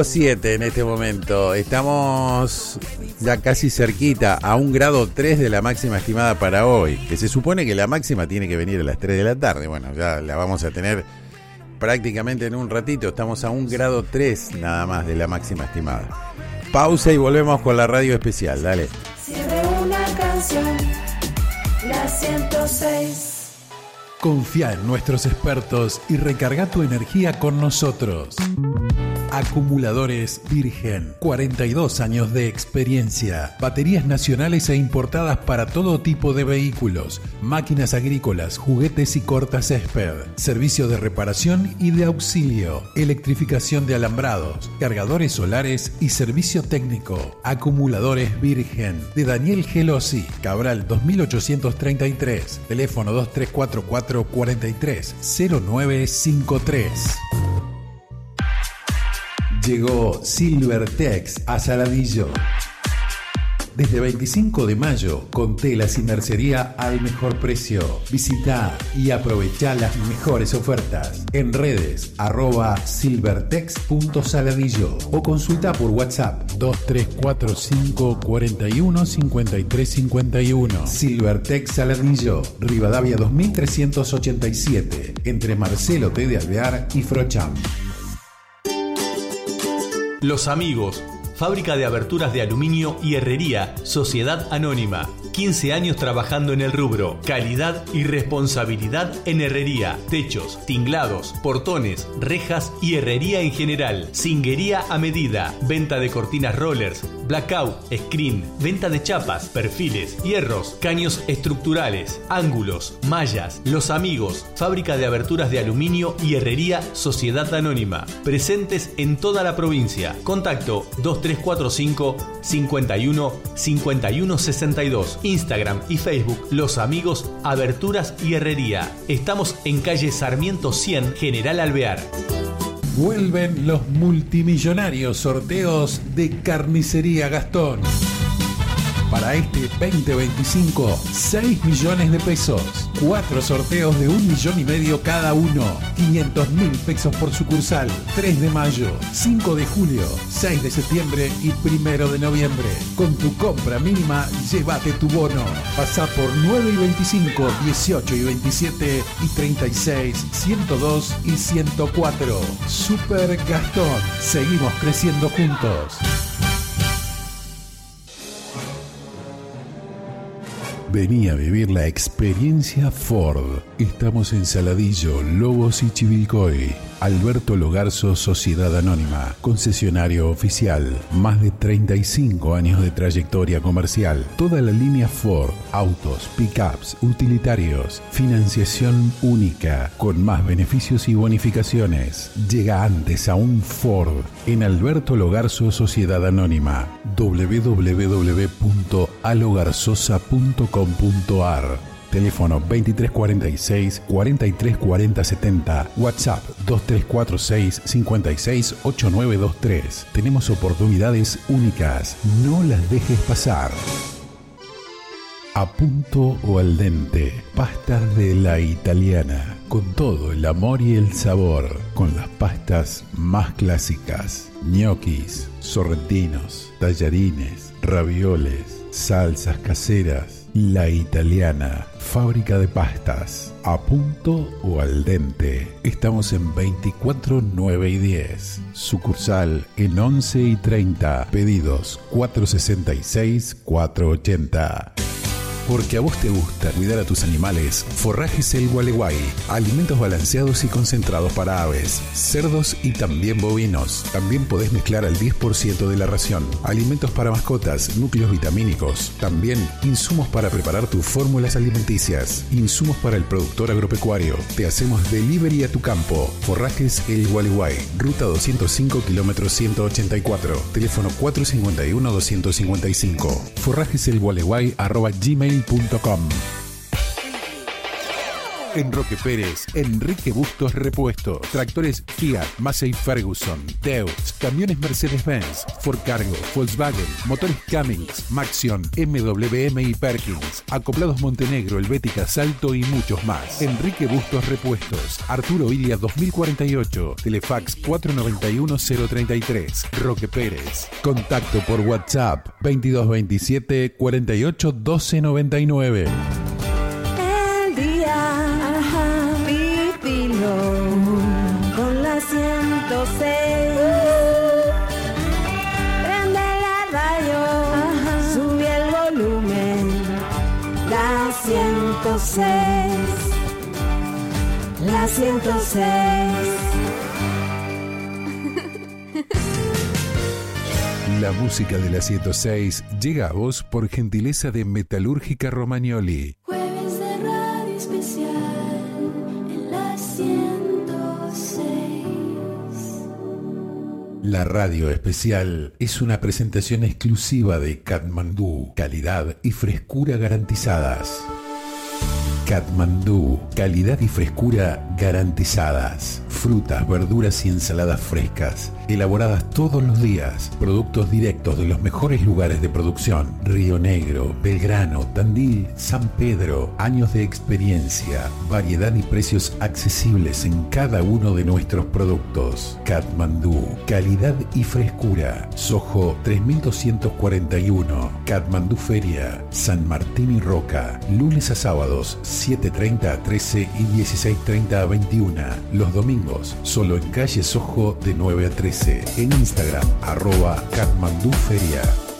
7 en este momento. Estamos ya casi cerquita a un grado 3 de la máxima estimada para hoy. Que se supone que la máxima tiene que venir a las 3 de la tarde. Bueno, ya la vamos a tener prácticamente en un ratito. Estamos a un grado 3 nada más de la máxima estimada. Pausa y volvemos con la radio especial. Dale. una canción, la 106. Confía en nuestros expertos y recarga tu energía con nosotros. Acumuladores Virgen, 42 años de experiencia, baterías nacionales e importadas para todo tipo de vehículos, máquinas agrícolas, juguetes y cortas césped, servicio de reparación y de auxilio, electrificación de alambrados, cargadores solares y servicio técnico. Acumuladores Virgen, de Daniel Gelosi, Cabral 2833, teléfono 2344 430953. Llegó Silvertex a Saladillo. Desde 25 de mayo, con telas y mercería al mejor precio. Visita y aprovecha las mejores ofertas. En redes, arroba silvertex.saladillo o consulta por WhatsApp 2345 41 53 51. Silvertex Saladillo, Rivadavia 2387, entre Marcelo T. de Alvear y Frocham. Los Amigos, fábrica de aberturas de aluminio y herrería, Sociedad Anónima. 15 años trabajando en el rubro. Calidad y responsabilidad en herrería, techos, tinglados, portones, rejas y herrería en general. Cinguería a medida. Venta de cortinas rollers, blackout, screen, venta de chapas, perfiles, hierros, caños estructurales, ángulos, mallas. Los amigos, fábrica de aberturas de aluminio y herrería, Sociedad Anónima. Presentes en toda la provincia. Contacto 2345 51 51 62 Instagram y Facebook Los Amigos Aberturas y Herrería. Estamos en calle Sarmiento 100, General Alvear. Vuelven los multimillonarios sorteos de Carnicería Gastón. Para este 2025, 6 millones de pesos. Cuatro sorteos de un millón y medio cada uno. 500 mil pesos por sucursal. 3 de mayo, 5 de julio, 6 de septiembre y 1 de noviembre. Con tu compra mínima, llévate tu bono. Pasa por 9 y 25, 18 y 27 y 36, 102 y 104. Super Gastón. Seguimos creciendo juntos. Vení a vivir la experiencia Ford. Estamos en Saladillo, Lobos y Chivilcoy. Alberto Logarzo, Sociedad Anónima, concesionario oficial, más de 35 años de trayectoria comercial, toda la línea Ford, autos, pickups, utilitarios, financiación única, con más beneficios y bonificaciones. Llega antes a un Ford. En Alberto Logarzo, Sociedad Anónima, www.alogarzosa.com.ar Teléfono 2346 434070. WhatsApp 2346 568923. Tenemos oportunidades únicas. No las dejes pasar. A punto o al dente. Pastas de la italiana. Con todo el amor y el sabor. Con las pastas más clásicas. ñoquis, sorrentinos, tallarines, ravioles, salsas caseras la Italiana, fábrica de pastas, a punto o al dente. Estamos en 24, 9 y 10. Sucursal en 11 y 30. Pedidos 466 480. Porque a vos te gusta cuidar a tus animales, Forrajes El Gualeguay. Alimentos balanceados y concentrados para aves, cerdos y también bovinos. También podés mezclar al 10% de la ración. Alimentos para mascotas, núcleos vitamínicos. También insumos para preparar tus fórmulas alimenticias. Insumos para el productor agropecuario. Te hacemos delivery a tu campo. Forrajes El Gualeguay. Ruta 205 kilómetros 184. Teléfono 451-255. Forrajes El Gualeguay arroba gmail En Roque Pérez, Enrique Bustos Repuestos. Tractores Fiat, Massey Ferguson, Deutz, camiones Mercedes-Benz, Ford Cargo, Volkswagen, motores Cummins, Maxion, MWM y Perkins, acoplados Montenegro, Helvética, Salto y muchos más. Enrique Bustos Repuestos, Arturo Ilia 2048, Telefax 491-033, Roque Pérez. Contacto por WhatsApp 2227 48 12 99. 106. La 106. La música de la 106 llega a vos por gentileza de Metalúrgica Romagnoli. Jueves de radio especial en la 106. La radio especial es una presentación exclusiva de Katmandú, calidad y frescura garantizadas. Katmandú, calidad y frescura garantizadas. Frutas, verduras y ensaladas frescas, elaboradas todos los días. Productos directos de los mejores lugares de producción. Río Negro, Belgrano, Tandil, San Pedro. Años de experiencia, variedad y precios accesibles en cada uno de nuestros productos. Katmandú, calidad y frescura. Sojo 3241. Katmandú Feria, San Martín y Roca. Lunes a sábados, 7.30 a 13 y 16.30 a 21. Los domingos, solo en calle Sojo de 9 a 13. En Instagram, arroba Katmandú Feria.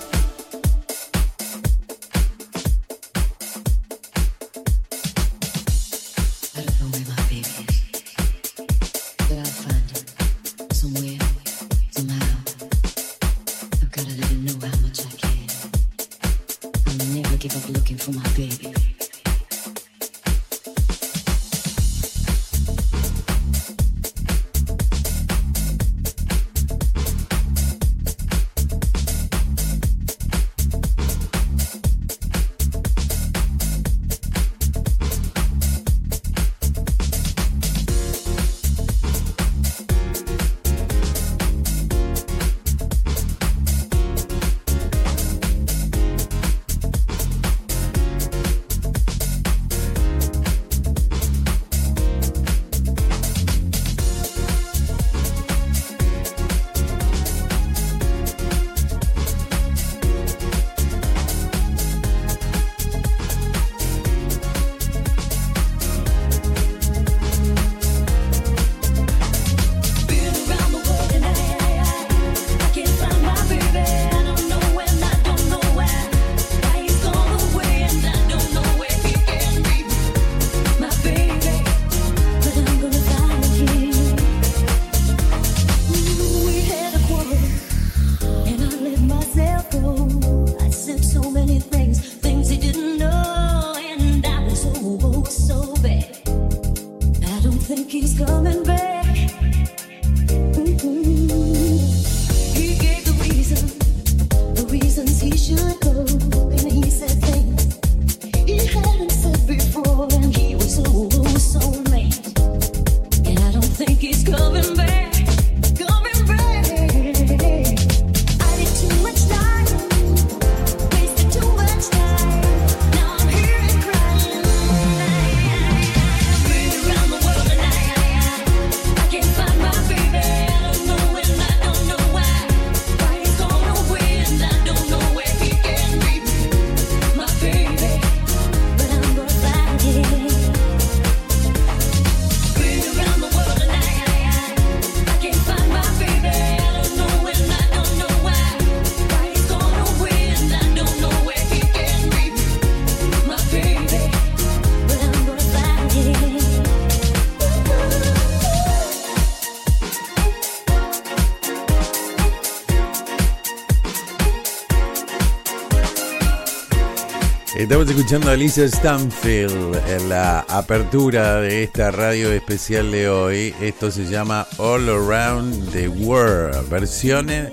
Estamos escuchando a Lisa Stanfield en la apertura de esta radio especial de hoy. Esto se llama All Around the World, versiones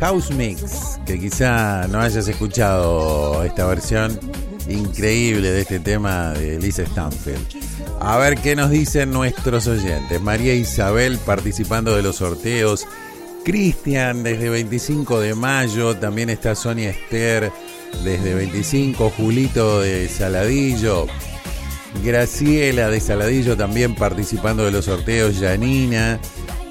House Mix, que quizá no hayas escuchado esta versión increíble de este tema de Lisa Stanfield. A ver qué nos dicen nuestros oyentes. María Isabel participando de los sorteos. Cristian desde 25 de mayo. También está Sonia Esther desde 25. Julito de Saladillo. Graciela de Saladillo también participando de los sorteos. Yanina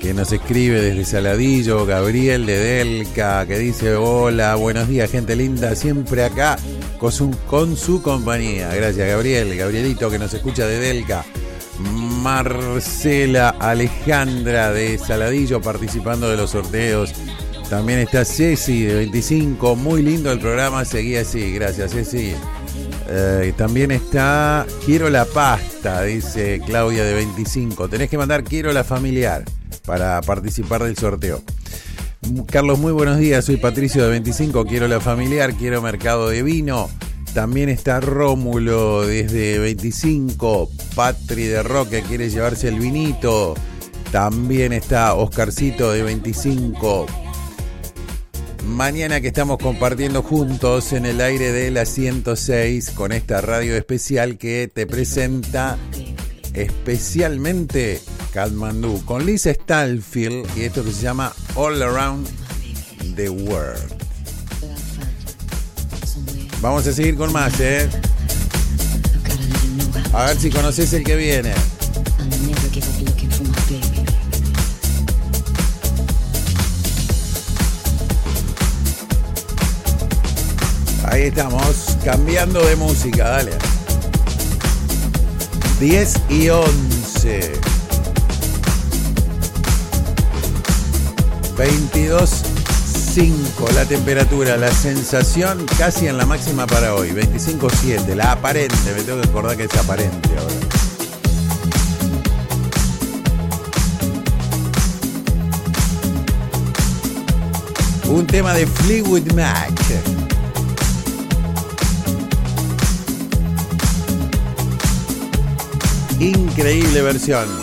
que nos escribe desde Saladillo, Gabriel de Delca, que dice, hola, buenos días, gente linda, siempre acá con su compañía. Gracias, Gabriel, Gabrielito, que nos escucha de Delca. Marcela Alejandra de Saladillo participando de los sorteos. También está Ceci de 25, muy lindo el programa, seguí así, gracias Ceci. Eh, también está Quiero la pasta, dice Claudia de 25. Tenés que mandar Quiero la familiar para participar del sorteo. Carlos, muy buenos días. Soy Patricio de 25. Quiero la familiar, quiero mercado de vino. También está Rómulo desde 25. Patri de Roque quiere llevarse el vinito. También está Oscarcito de 25. Mañana que estamos compartiendo juntos en el aire de la 106 con esta radio especial que te presenta especialmente Kathmandu con Lisa Stalfield y esto que se llama All Around the World. Vamos a seguir con más, ¿eh? A ver si conoces el que viene. Estamos, cambiando de música, dale. 10 y 11. 22.5 la temperatura, la sensación casi en la máxima para hoy, 25.7, la aparente, me tengo que acordar que es aparente ahora. Un tema de Fleetwood Mac. Increíble versión.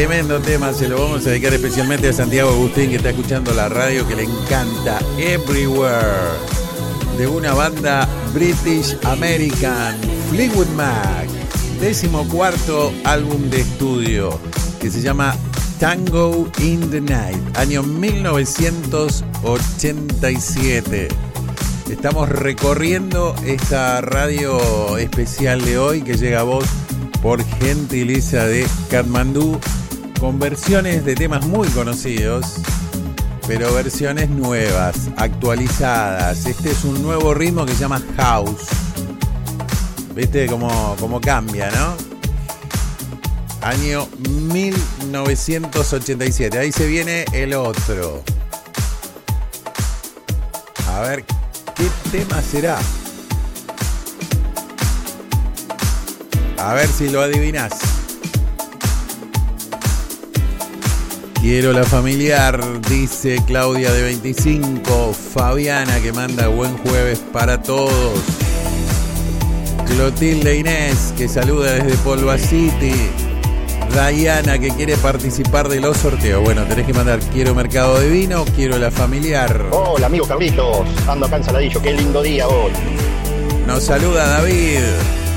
Tremendo tema, se lo vamos a dedicar especialmente a Santiago Agustín que está escuchando la radio que le encanta Everywhere de una banda British American Fleetwood Mac, décimo cuarto álbum de estudio que se llama Tango in the Night, año 1987. Estamos recorriendo esta radio especial de hoy que llega a vos por gentileza de Katmandú con versiones de temas muy conocidos, pero versiones nuevas, actualizadas. Este es un nuevo ritmo que se llama House. ¿Viste cómo, cómo cambia, no? Año 1987. Ahí se viene el otro. A ver, ¿qué tema será? A ver si lo adivinas. Quiero la familiar, dice Claudia de 25. Fabiana que manda buen jueves para todos. Clotilde Inés que saluda desde Polva City. Diana que quiere participar de los sorteos. Bueno, tenés que mandar quiero mercado de vino, quiero la familiar. Hola amigo Carlitos, ando acá en Saladillo, qué lindo día hoy. Nos saluda David,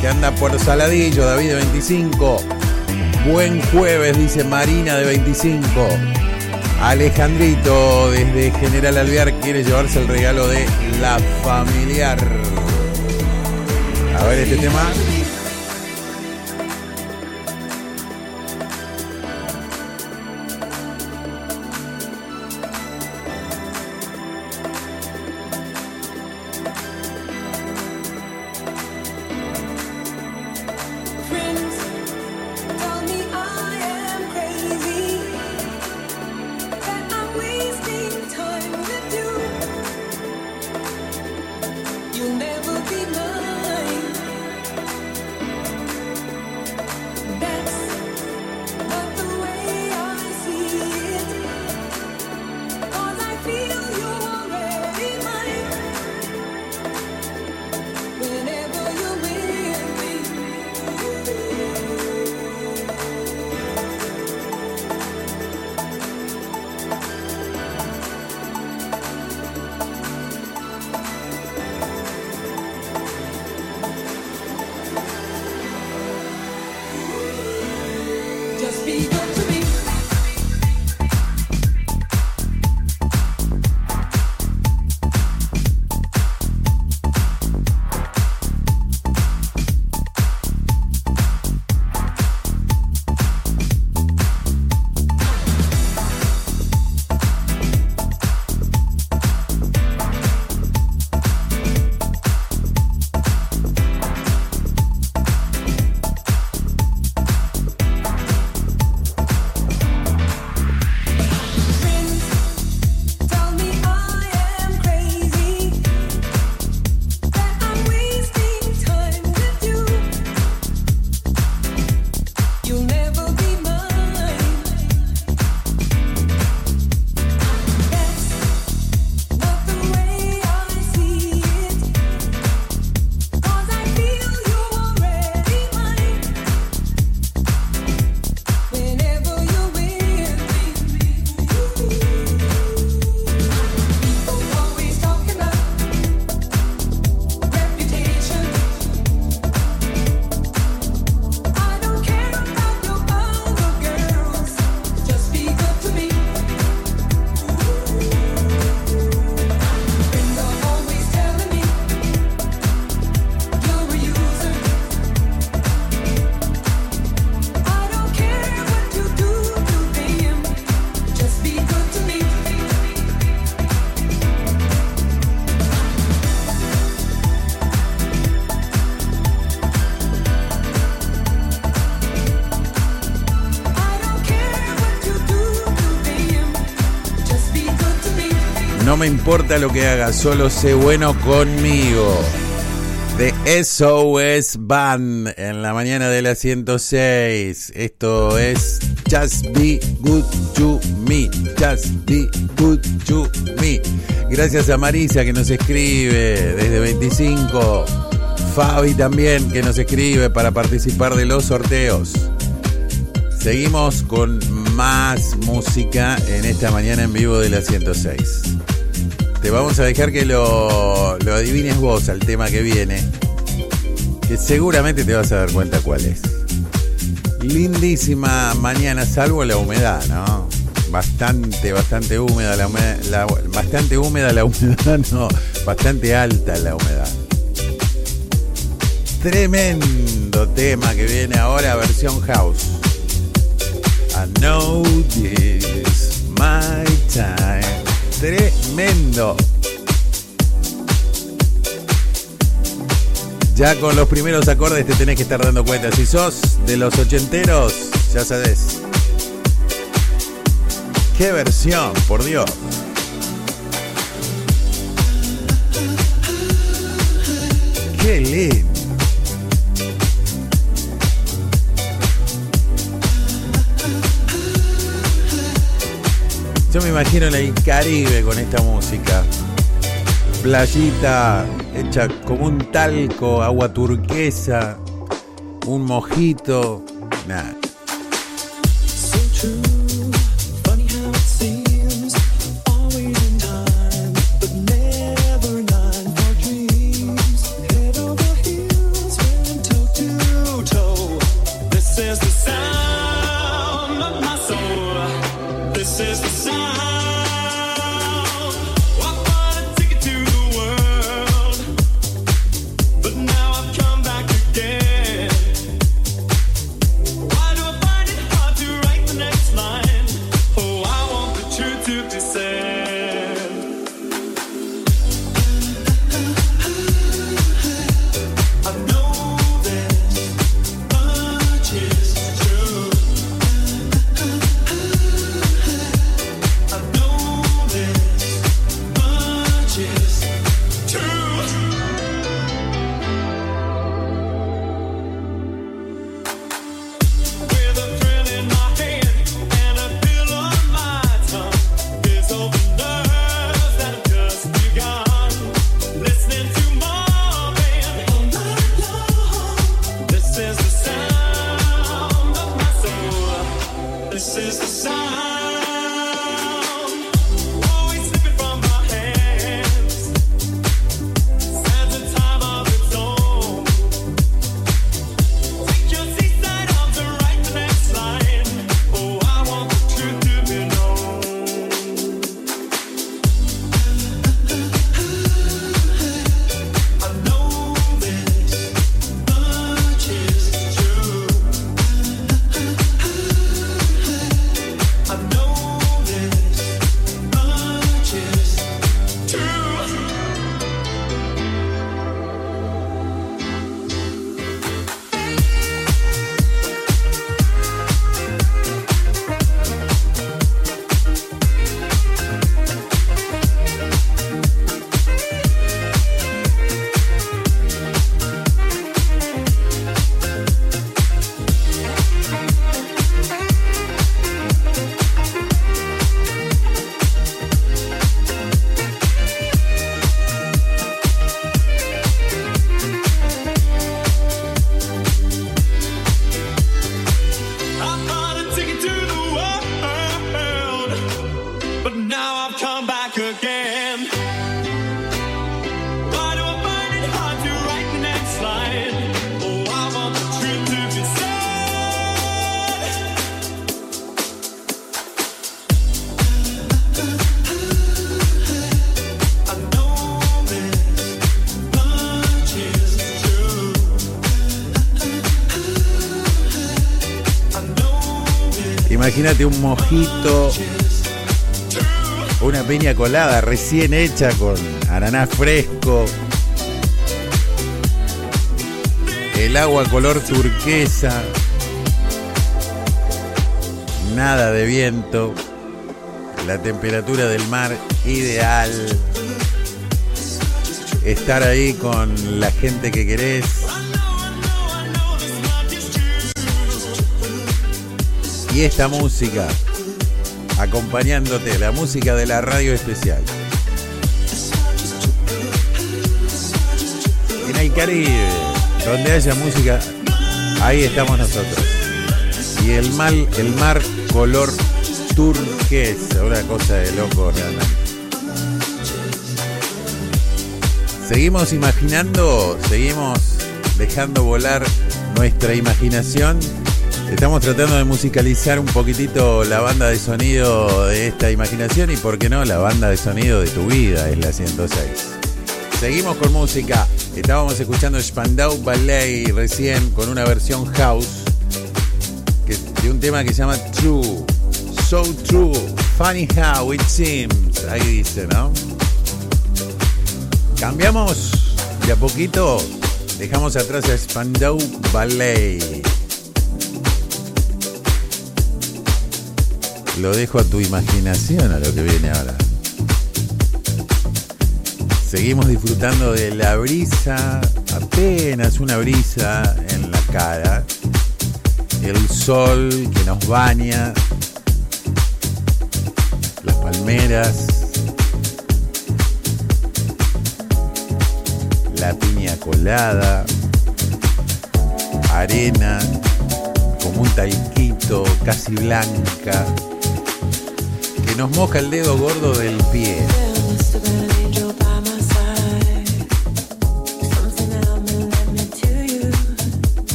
que anda por Saladillo, David de 25. Buen jueves, dice Marina de 25. Alejandrito desde General Alvear quiere llevarse el regalo de la familiar. A ver este tema. Me. Importa lo que haga, solo sé bueno conmigo. De SOS Band en la mañana de la 106. Esto es Just Be Good to Me. Just Be Good to Me. Gracias a Marisa que nos escribe desde 25. Fabi también que nos escribe para participar de los sorteos. Seguimos con más música en esta mañana en vivo de la 106. Te vamos a dejar que lo, lo adivines vos al tema que viene, que seguramente te vas a dar cuenta cuál es. Lindísima mañana, salvo la humedad, ¿no? Bastante, bastante húmeda la humedad, bastante húmeda la humedad, no, bastante alta la humedad. Tremendo tema que viene ahora, versión house. I know this my time. Tremendo. Ya con los primeros acordes te tenés que estar dando cuenta. Si sos de los ochenteros, ya sabes. ¡Qué versión, por Dios! ¡Qué lindo! Yo me imagino en el Caribe con esta música. Playita hecha como un talco, agua turquesa, un mojito. Nah. Imagínate un mojito, una piña colada recién hecha con ananá fresco, el agua color turquesa, nada de viento, la temperatura del mar ideal, estar ahí con la gente que querés. Esta música acompañándote, la música de la radio especial. En el Caribe, donde haya música, ahí estamos nosotros. y el mal, el mar color turquesa, una cosa de loco realmente. Seguimos imaginando, seguimos dejando volar nuestra imaginación. Estamos tratando de musicalizar un poquitito la banda de sonido de esta imaginación y, por qué no, la banda de sonido de tu vida es la 106. Seguimos con música. Estábamos escuchando Spandau Ballet recién con una versión house de un tema que se llama True. So True. Funny how it seems. Ahí dice, ¿no? Cambiamos de a poquito. Dejamos atrás a Spandau Ballet. Lo dejo a tu imaginación a lo que viene ahora. Seguimos disfrutando de la brisa, apenas una brisa en la cara. El sol que nos baña. Las palmeras. La piña colada. Arena. Como un talquito casi blanca. Nos moja el dedo gordo del pie.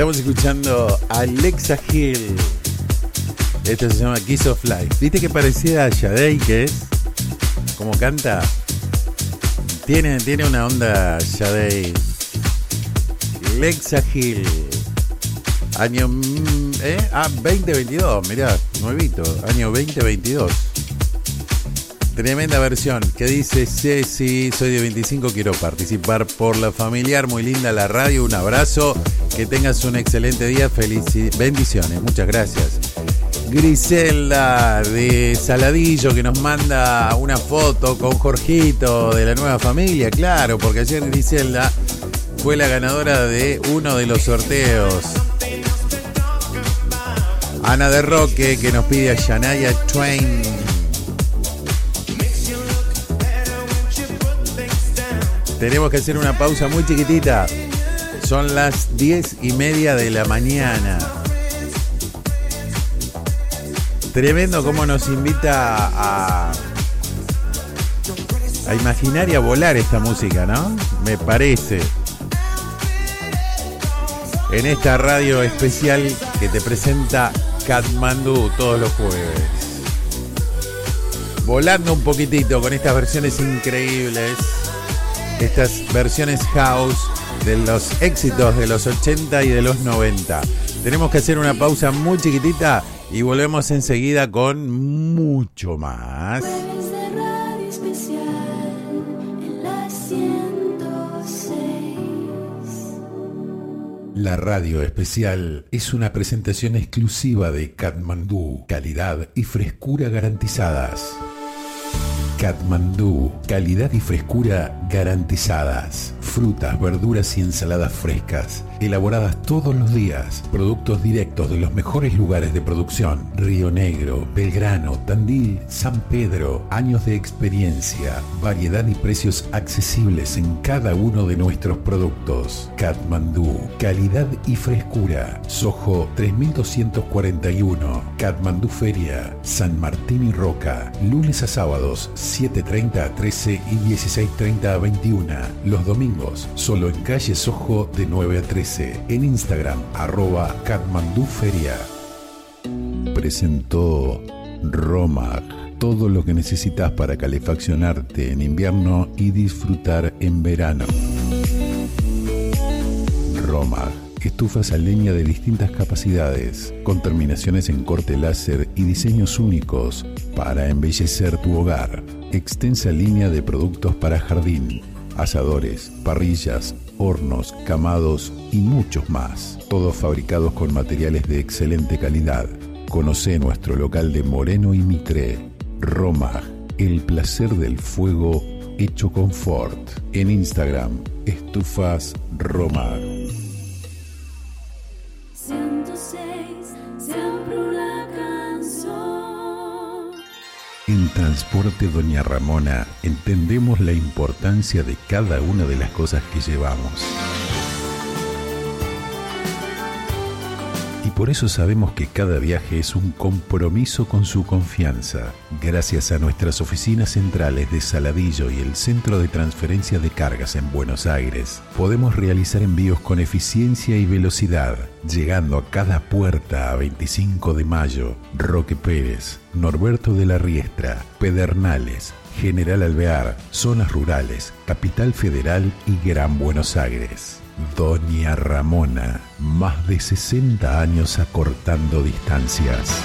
Estamos escuchando a Alexa Hill. Esto se llama Kiss of Life. ¿Viste que parecía a Shadei que es? Como canta. Tiene, tiene una onda Shadei. Alexa Hill. Año. mm, ¿Eh? Ah, 2022. Mirá, nuevito. Año 2022. Tremenda versión que dice Ceci, soy de 25, quiero participar por la familiar, muy linda la radio, un abrazo, que tengas un excelente día, felici- bendiciones, muchas gracias. Griselda de Saladillo que nos manda una foto con Jorgito de la nueva familia, claro, porque ayer Griselda fue la ganadora de uno de los sorteos. Ana de Roque que nos pide a Shania Twain. Tenemos que hacer una pausa muy chiquitita. Son las diez y media de la mañana. Tremendo cómo nos invita a, a imaginar y a volar esta música, ¿no? Me parece. En esta radio especial que te presenta Katmandú todos los jueves. Volando un poquitito con estas versiones increíbles. Estas versiones house de los éxitos de los 80 y de los 90. Tenemos que hacer una pausa muy chiquitita y volvemos enseguida con mucho más. Jueves de radio especial en la 106. La radio especial es una presentación exclusiva de Katmandú, calidad y frescura garantizadas. Katmandú, calidad y frescura garantizadas. Frutas, verduras y ensaladas frescas, elaboradas todos los días. Productos directos de los mejores lugares de producción. Río Negro, Belgrano, Tandil, San Pedro. Años de experiencia, variedad y precios accesibles en cada uno de nuestros productos. Katmandú, calidad y frescura. Soho 3241. Katmandú Feria, San Martín y Roca. Lunes a sábados 7.30 a 13 y 16.30 a 21. Los domingos solo en calle Soho de 9 a 13. En Instagram arroba Feria. Presentó Romag. Todo lo que necesitas para calefaccionarte en invierno y disfrutar en verano. Romag. Estufas a leña de distintas capacidades, con terminaciones en corte láser y diseños únicos para embellecer tu hogar. Extensa línea de productos para jardín, asadores, parrillas, hornos, camados y muchos más. Todos fabricados con materiales de excelente calidad. Conoce nuestro local de Moreno y Mitre. Romag, el placer del fuego hecho confort. En Instagram, estufas Romag. En Transporte Doña Ramona entendemos la importancia de cada una de las cosas que llevamos. Y por eso sabemos que cada viaje es un compromiso con su confianza. Gracias a nuestras oficinas centrales de Saladillo y el Centro de Transferencia de Cargas en Buenos Aires, podemos realizar envíos con eficiencia y velocidad, llegando a cada puerta a 25 de mayo, Roque Pérez, Norberto de la Riestra, Pedernales, General Alvear, zonas rurales, Capital Federal y Gran Buenos Aires. Doña Ramona, más de 60 años acortando distancias.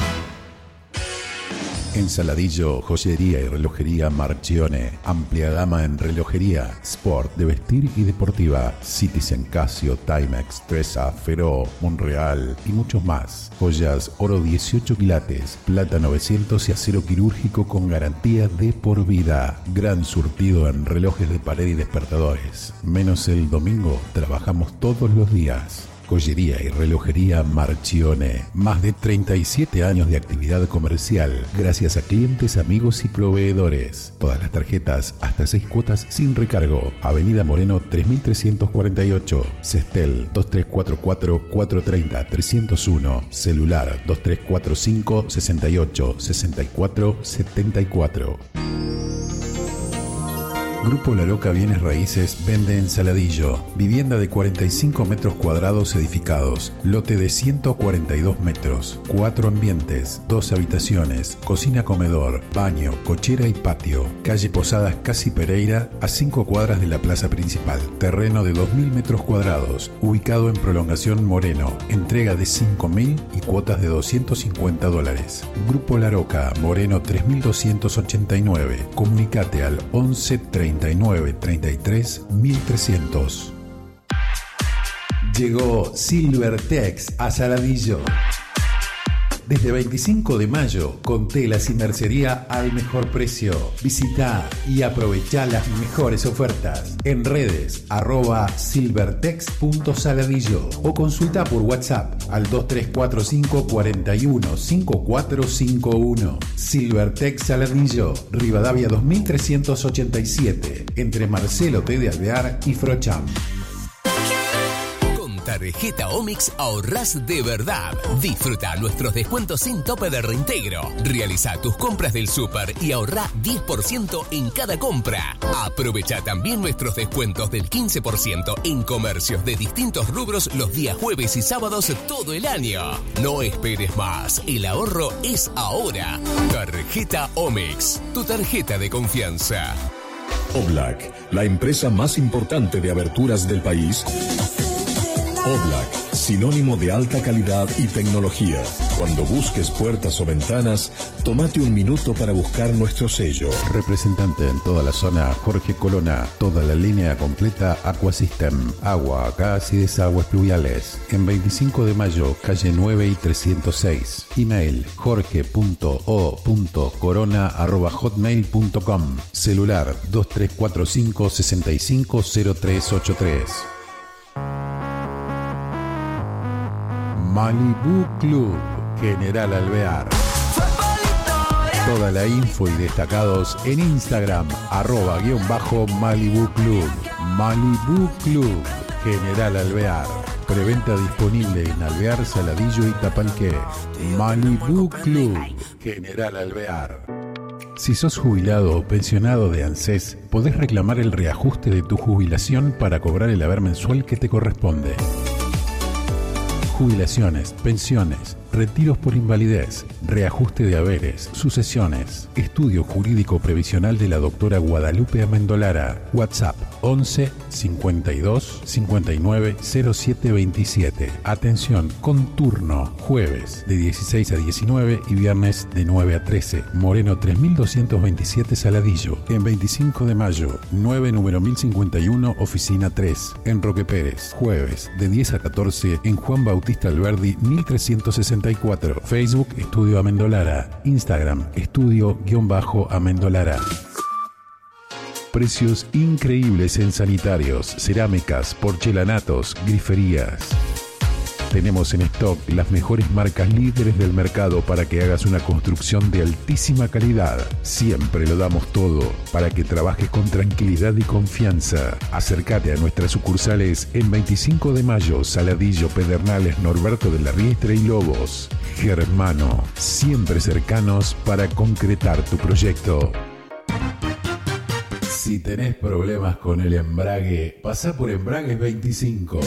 En Saladillo, joyería y relojería Marchione. Amplia gama en relojería, sport, de vestir y deportiva. Citizen Casio, Timex, Tresa, Feró, Monreal y muchos más. Joyas, oro 18 quilates, plata 900 y acero quirúrgico con garantía de por vida. Gran surtido en relojes de pared y despertadores. Menos el domingo, trabajamos todos los días. Joyería y relojería Marchione. Más de 37 años de actividad comercial, gracias a clientes, amigos y proveedores. Todas las tarjetas hasta 6 cuotas sin recargo. Avenida Moreno 3348. Cestel 2344-430-301. Celular 2345 68 64 74. Grupo La Loca Bienes Raíces vende en Saladillo. Vivienda de 45 metros cuadrados edificados. Lote de 142 metros. Cuatro ambientes, dos habitaciones, cocina comedor, baño, cochera y patio. Calle Posadas Casi Pereira, a 5 cuadras de la plaza principal. Terreno de 2.000 metros cuadrados, ubicado en prolongación Moreno. Entrega de 5.000 y cuotas de 250 dólares. Grupo La Roca, Moreno 3289. Comunicate al 11 39 33 1300. Llegó Silvertex a Saladillo. Desde 25 de mayo, con telas y mercería al mejor precio. Visita y aprovecha las mejores ofertas. En redes, arroba silvertex.saladillo o consulta por WhatsApp al 2345 41 5451. Silvertex Saladillo, Rivadavia 2387, entre Marcelo T. de Alvear y Frocham. Tarjeta Omix ahorrás de verdad. Disfruta nuestros descuentos sin tope de reintegro. Realiza tus compras del súper y ahorra 10% en cada compra. Aprovecha también nuestros descuentos del 15% en comercios de distintos rubros los días jueves y sábados todo el año. No esperes más. El ahorro es ahora. Tarjeta Omix. Tu tarjeta de confianza. Oblak, la empresa más importante de aberturas del país. Oblak, sinónimo de alta calidad y tecnología. Cuando busques puertas o ventanas, tómate un minuto para buscar nuestro sello. Representante en toda la zona, Jorge Colona. Toda la línea completa Aquasystem. Agua, gas y desagües pluviales. En 25 de mayo, calle 9 y 306. Email jorge.o.corona.hotmail.com. Celular 2345 650383. Malibu Club, General Alvear. Toda la info y destacados en Instagram, arroba guion bajo Malibu Club. Malibu Club, General Alvear. Preventa disponible en Alvear, Saladillo y Tapalqué. Malibu Club, General Alvear. Si sos jubilado o pensionado de ANSES, podés reclamar el reajuste de tu jubilación para cobrar el haber mensual que te corresponde. Jubilaciones, pensiones, retiros por invalidez, reajuste de haberes, sucesiones. Estudio jurídico previsional de la doctora Guadalupe Amendolara. WhatsApp 11 52 59 07 27. Atención, con turno. Jueves de 16 a 19 y viernes de 9 a 13. Moreno 3227 Saladillo. En 25 de mayo, 9 número 1051, oficina 3. En Roque Pérez. Jueves de 10 a 14 en Juan Bautista Alberdi 1364. Facebook Estudio Amendolara. Instagram Estudio-Amendolara. Precios increíbles en sanitarios, cerámicas, porcelanatos, griferías. Tenemos en stock las mejores marcas líderes del mercado para que hagas una construcción de altísima calidad. Siempre lo damos todo para que trabajes con tranquilidad y confianza. Acércate a nuestras sucursales en 25 de mayo, Saladillo, Pedernales, Norberto de la Riestra y Lobos. Germano, siempre cercanos para concretar tu proyecto. Si tenés problemas con el embrague, pasa por Embragues 25.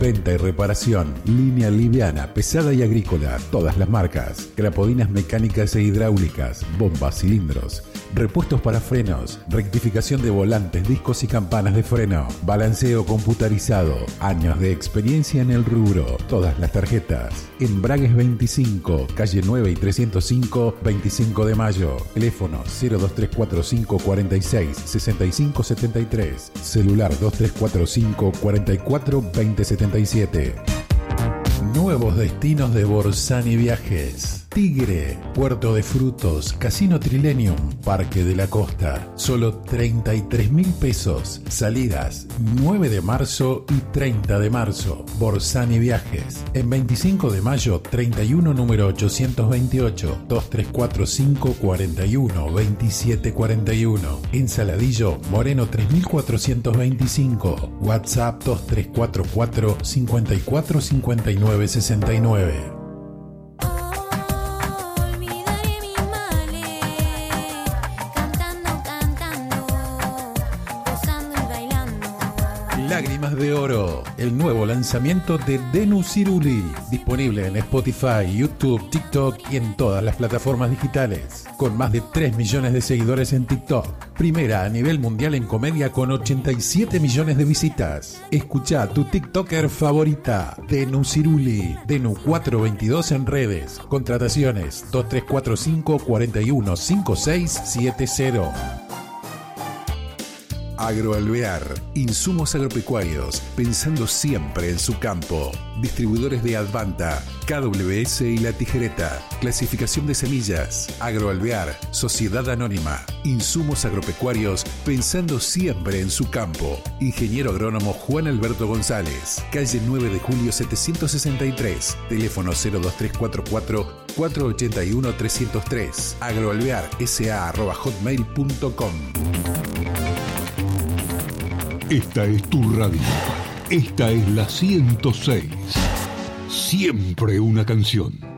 Venta y reparación, línea liviana, pesada y agrícola, todas las marcas, crapodinas mecánicas e hidráulicas, bombas, cilindros, repuestos para frenos, rectificación de volantes, discos y campanas de freno, balanceo computarizado, años de experiencia en el rubro, todas las tarjetas. Embragues 25, calle 9 y 305, 25 de mayo. Teléfono 02345 46 65 73. Celular 2345 44 20 77. Nuevos destinos de Borsani Viajes. Tigre, Puerto de Frutos, Casino Trilenium, Parque de la Costa. Solo 33 mil pesos. Salidas 9 de marzo y 30 de marzo. Borsani Viajes. En 25 de mayo, 31 número 828. 2345 41 27 41. En Saladillo, Moreno 3425. WhatsApp 2344 54 59 69. De Oro, el nuevo lanzamiento de Denu Ciruli, disponible en Spotify, YouTube, TikTok y en todas las plataformas digitales, con más de 3 millones de seguidores en TikTok. Primera a nivel mundial en comedia con 87 millones de visitas. Escucha a tu TikToker favorita, Denu Ciruli, Denu 422 en redes. Contrataciones 2345 41 5670. Agroalvear, insumos agropecuarios, pensando siempre en su campo. Distribuidores de Advanta, KWS y La Tijereta. Clasificación de semillas. Agroalvear, Sociedad Anónima. Insumos agropecuarios, pensando siempre en su campo. Ingeniero agrónomo Juan Alberto González. Calle 9 de julio 763. Teléfono 02344 481 303. Agroalvear, sa.hotmail.com. Esta es tu radio. Esta es la 106. Siempre una canción.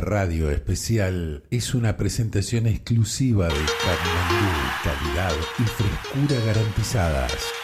Radio especial es una presentación exclusiva de Katmandú, calidad y frescura garantizadas.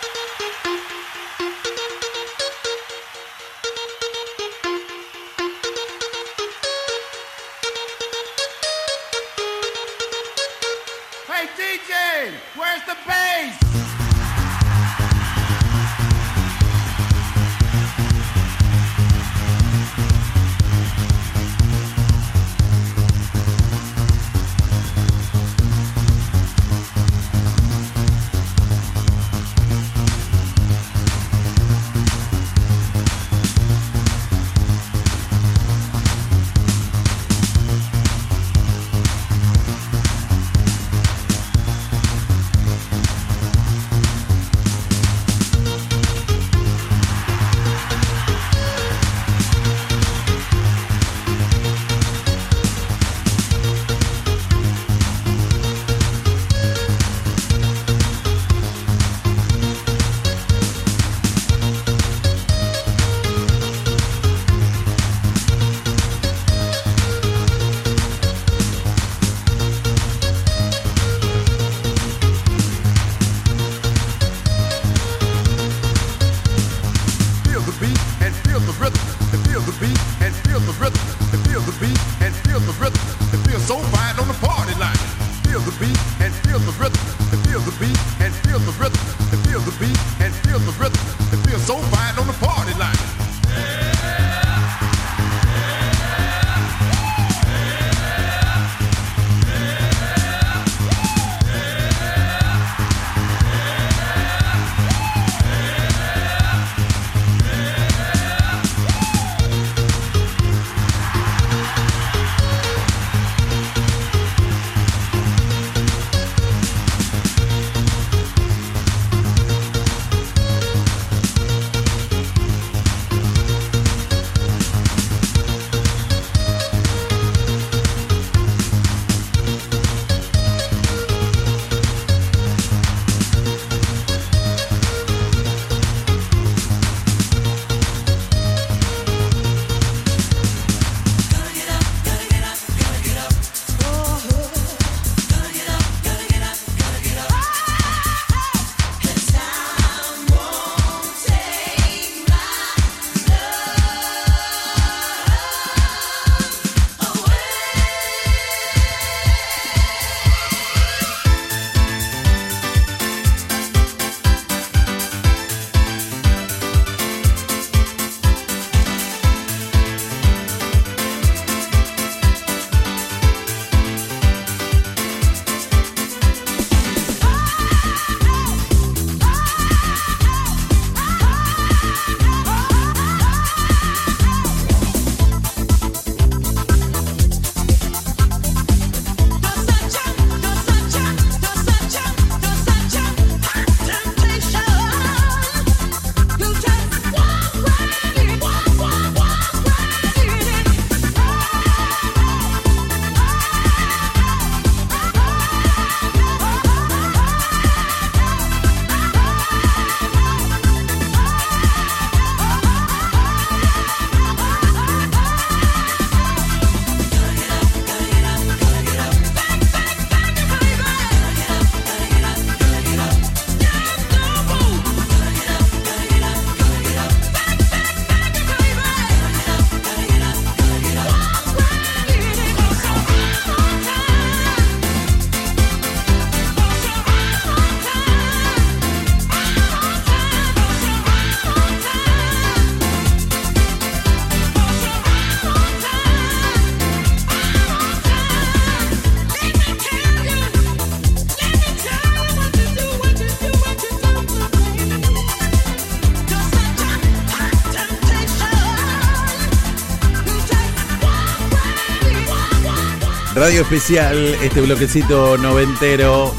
Radio especial, este bloquecito noventero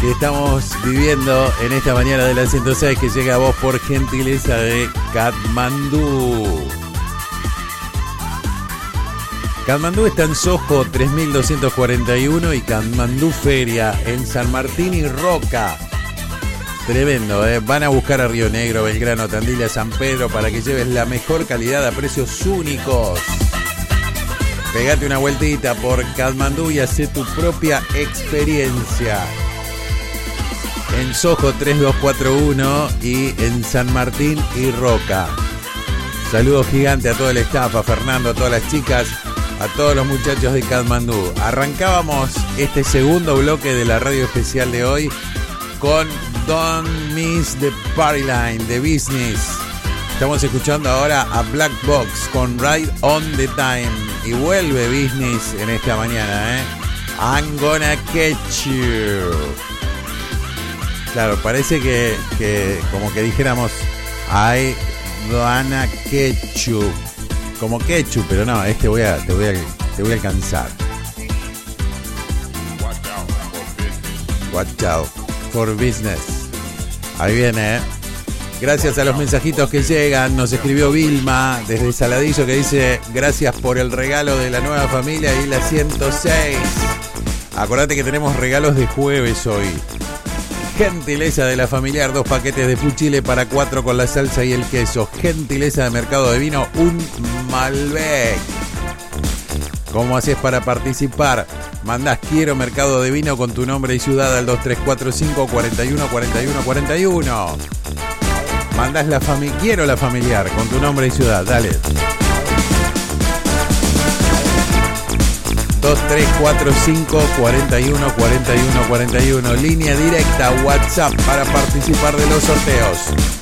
que estamos viviendo en esta mañana de la 106 que llega a vos por gentileza de Katmandú. Katmandú está en Soho 3241 y Katmandú Feria en San Martín y Roca. Tremendo, ¿eh? van a buscar a Río Negro, Belgrano, Tandila, San Pedro para que lleves la mejor calidad a precios únicos. Pegate una vueltita por Katmandú y hace tu propia experiencia. En Soho 3241 y en San Martín y Roca. Saludos gigante a todo el staff, a Fernando, a todas las chicas, a todos los muchachos de Katmandú. Arrancábamos este segundo bloque de la radio especial de hoy con Don't Miss the Party Line de Business. Estamos escuchando ahora a Black Box con Ride on the Time. Y vuelve Business en esta mañana, ¿eh? I'm gonna catch you. Claro, parece que, que como que dijéramos I gonna catch you. Como ketchup, pero no, este voy a, te voy a, te voy a alcanzar. Watch out for business. Ahí viene, ¿eh? Gracias a los mensajitos que llegan, nos escribió Vilma desde Saladillo que dice gracias por el regalo de la nueva familia y la 106. Acordate que tenemos regalos de jueves hoy. Gentileza de la familiar, dos paquetes de fuchile para cuatro con la salsa y el queso. Gentileza de Mercado de Vino, un Malbec. ¿Cómo haces para participar? Mandás quiero Mercado de Vino con tu nombre y ciudad al 2345 41 41 41. Mandás la familia, quiero la familiar con tu nombre y ciudad, dale. 2345 41 41 41. Línea directa WhatsApp para participar de los sorteos.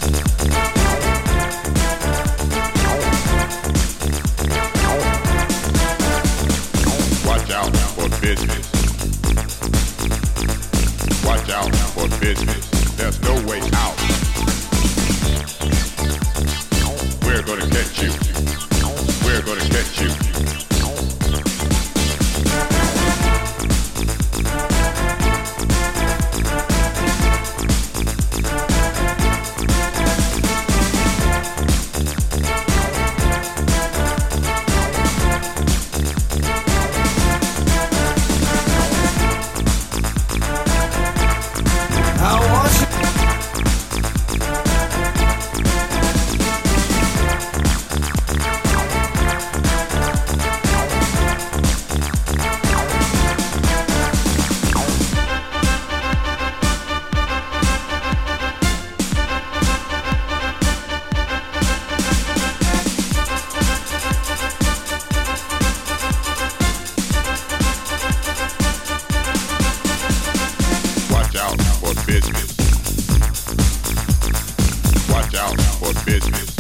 business.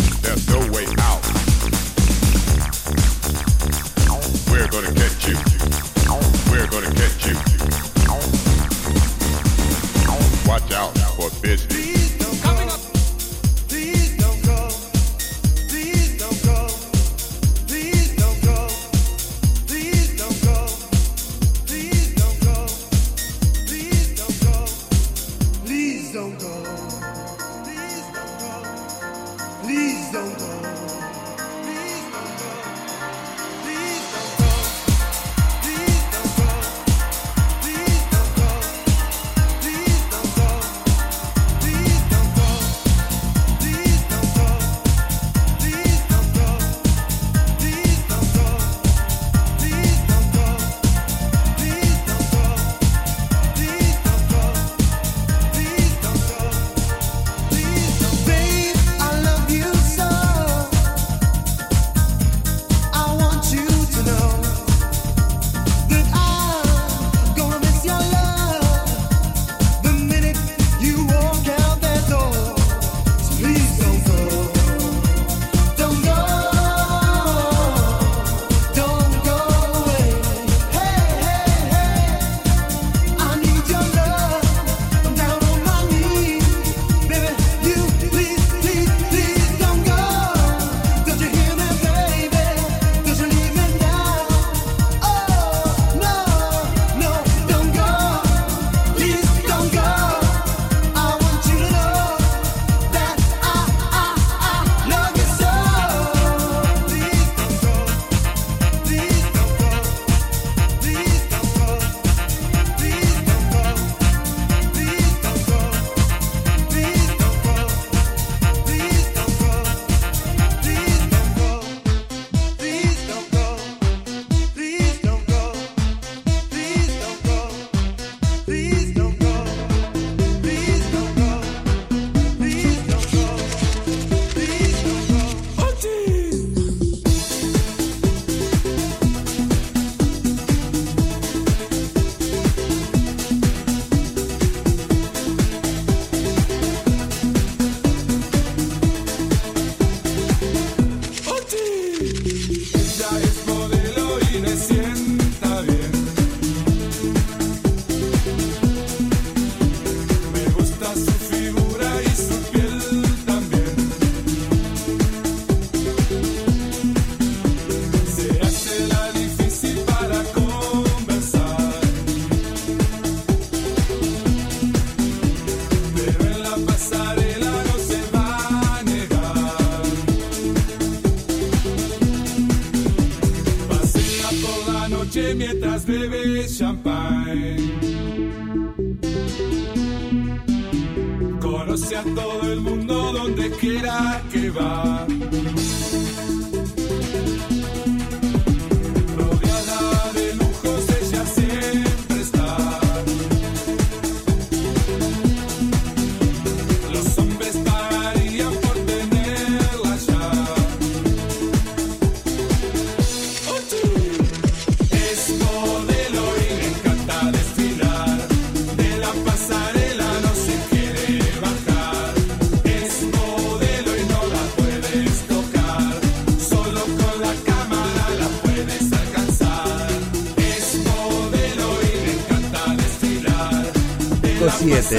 La puedes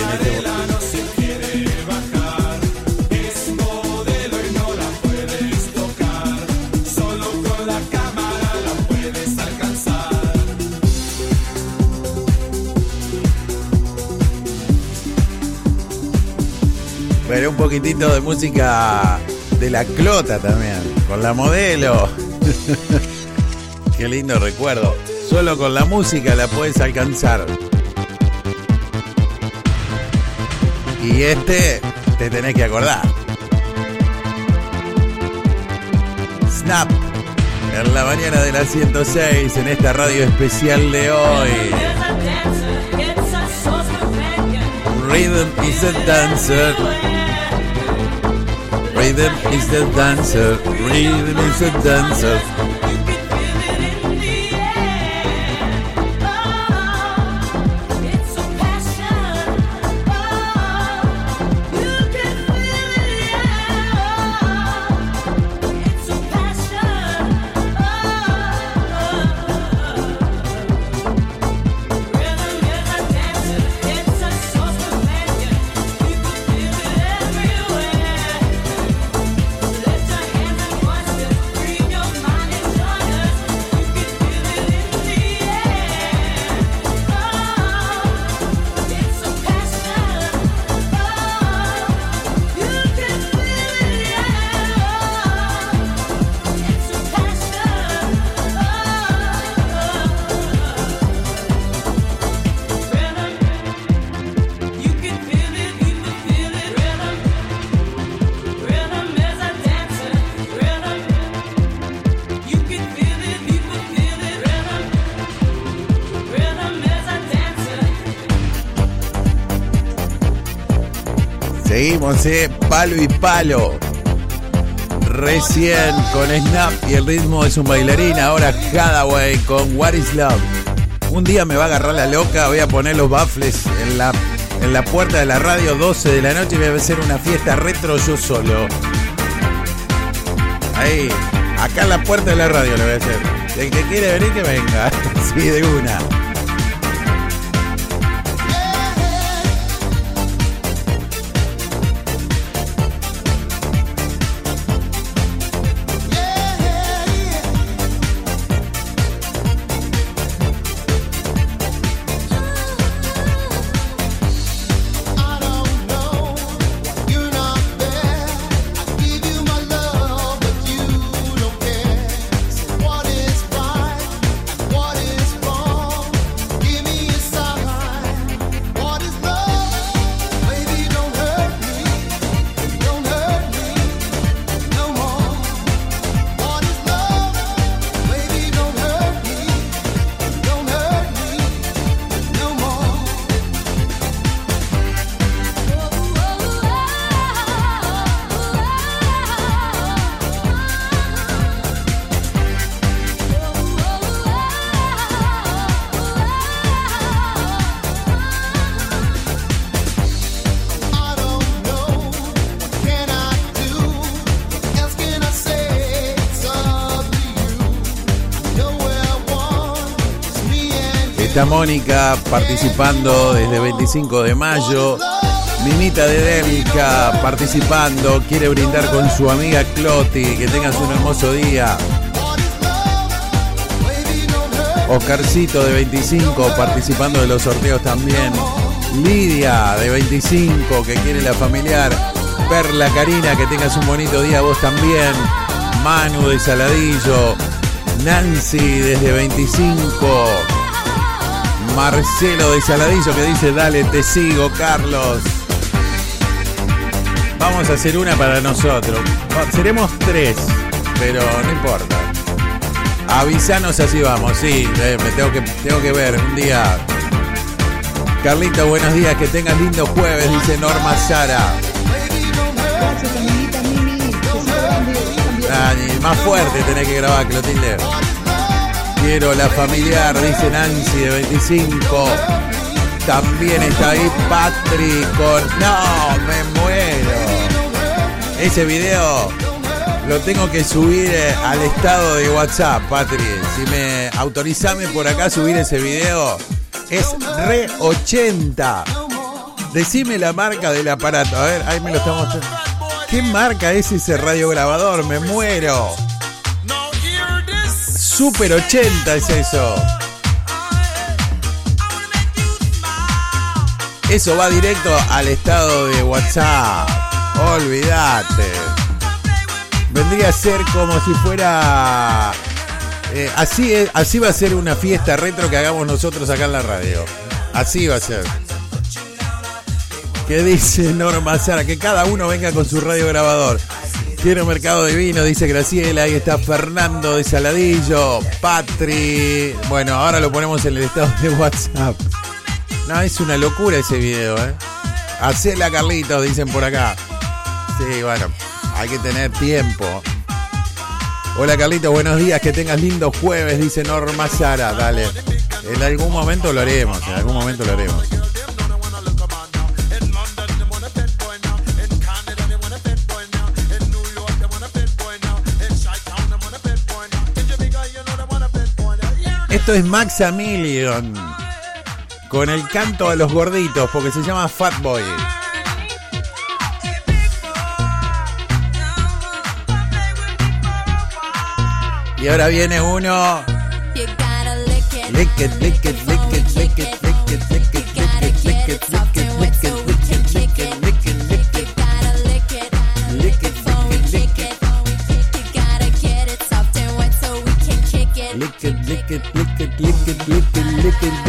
alcanzar. Pero un poquitito de música de la clota también, con la modelo. Qué lindo recuerdo. Solo con la música la puedes alcanzar. Y este te tenés que acordar. Snap. En la mañana de la 106, en esta radio especial de hoy. Rhythm is a dancer. Rhythm is the dancer. Rhythm is a dancer. Seguimos, eh, palo y palo. Recién con Snap y el ritmo es un bailarín. Ahora Hathaway con What is Love. Un día me va a agarrar la loca, voy a poner los baffles en la, en la puerta de la radio 12 de la noche y voy a hacer una fiesta retro yo solo. Ahí, acá en la puerta de la radio lo voy a hacer. El que quiere venir que venga. Sí, de una. Mónica participando desde 25 de mayo. Mimita de Delca participando. Quiere brindar con su amiga Cloti. Que tengas un hermoso día. Oscarcito de 25 participando de los sorteos también. Lidia de 25 que quiere la familiar. Perla Karina, que tengas un bonito día vos también. Manu de Saladillo. Nancy desde 25. Marcelo de Saladillo que dice, dale, te sigo, Carlos. Vamos a hacer una para nosotros. Seremos tres, pero no importa. Avisanos así vamos, sí, eh, me tengo que, tengo que ver un día. Carlito, buenos días, que tengas lindo jueves, dice Norma Sara. Gracias, amiguita Mimi. Ah, más fuerte tenés que grabar, Clotilde. Quiero la familiar, dice Nancy de 25. También está ahí Patrick. ¡No! ¡Me muero! Ese video lo tengo que subir eh, al estado de WhatsApp, Patrick. Si me autorizame por acá subir ese video, es re 80. Decime la marca del aparato. A ver, ahí me lo está mostrando. ¿Qué marca es ese radiograbador? Me muero. Super 80 es eso. Eso va directo al estado de WhatsApp. Olvídate. Vendría a ser como si fuera. eh, así, es- así va a ser una fiesta retro que hagamos nosotros acá en la radio. Así va a ser. ¿Qué dice Norma Sara? Que cada uno venga con su radio grabador. Quiero mercado de vino, dice Graciela. Ahí está Fernando de Saladillo. Patri. Bueno, ahora lo ponemos en el estado de WhatsApp. No, es una locura ese video, ¿eh? Hacela, Carlitos, dicen por acá. Sí, bueno, hay que tener tiempo. Hola, Carlitos, buenos días. Que tengas lindo jueves, dice Norma Sara. Dale. En algún momento lo haremos, en algún momento lo haremos. Esto es Maximilian con el canto a los gorditos porque se llama Fat Boy Y ahora viene uno. Lick it, lick